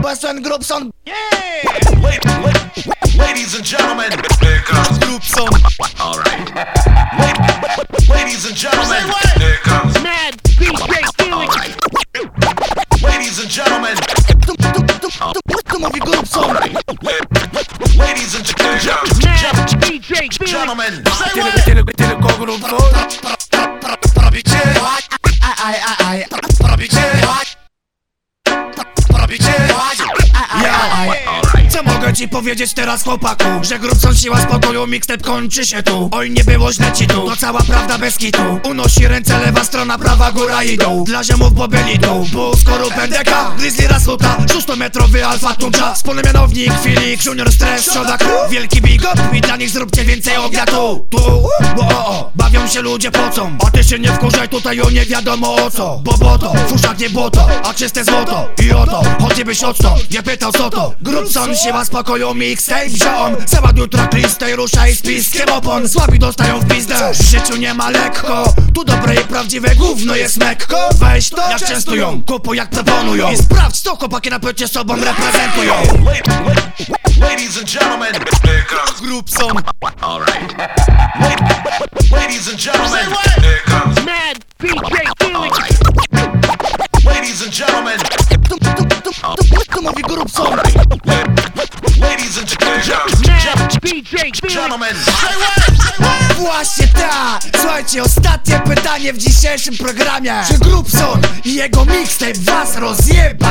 Western Grubson Wait, wait, ladies and gentlemen, here comes Grubson Alright. Ladies and gentlemen, here comes Mad DJ feeling. Alright. Ladies and gentlemen, Tu, tu, tu, tu, tu, tu mówi Grubson ladies and gentlemen, Mad DJ feeling. gentlemen, Tyle, tyle, Ci powiedzieć teraz chłopaku? Że Grubson siła spokoju, mixtape kończy się tu. Oj nie było źle ci tu, to cała prawda bez kitu. Unosi ręce lewa strona, prawa góra i dół. Dla ziomów bo byli tu, bu skorupem deka Grizzly Rasluta, 600-metrowy alfa tunja. Wspólny mianownik, Filik, Junior Stress, Soda Crew Wielki big up i dla nich zróbcie więcej obiadu. Tu, bo o, o, bawią się ludzie pocą A ty się nie wkurzaj tutaj o nie wiadomo o co. Bo boto, fuszak nie błoto, a czyste złoto. I oto, choćbyś odstąd, nie pytał co to. Grubson, siła spokoju, mixtape ziom. Załaduj tracklistę i ruszaj z piskiem opon Słabi dostają w pizdę, w życiu nie ma lekko. Tu dobre i prawdziwe gówno jest mekko. Weź to, jak częstują, kupuj jak proponują. I sprawdź co chłopaki na płycie sobą reprezentują. La- la- ladies and gentlemen, here comes Grubson Alright. Ladies and gentlemen, here comes. Mad DJ feeling. Ladies and gentlemen, gentlemen, Właśnie tak! Słuchajcie, ostatnie pytanie w dzisiejszym programie Czy Grubson i jego mixtape was rozjebał?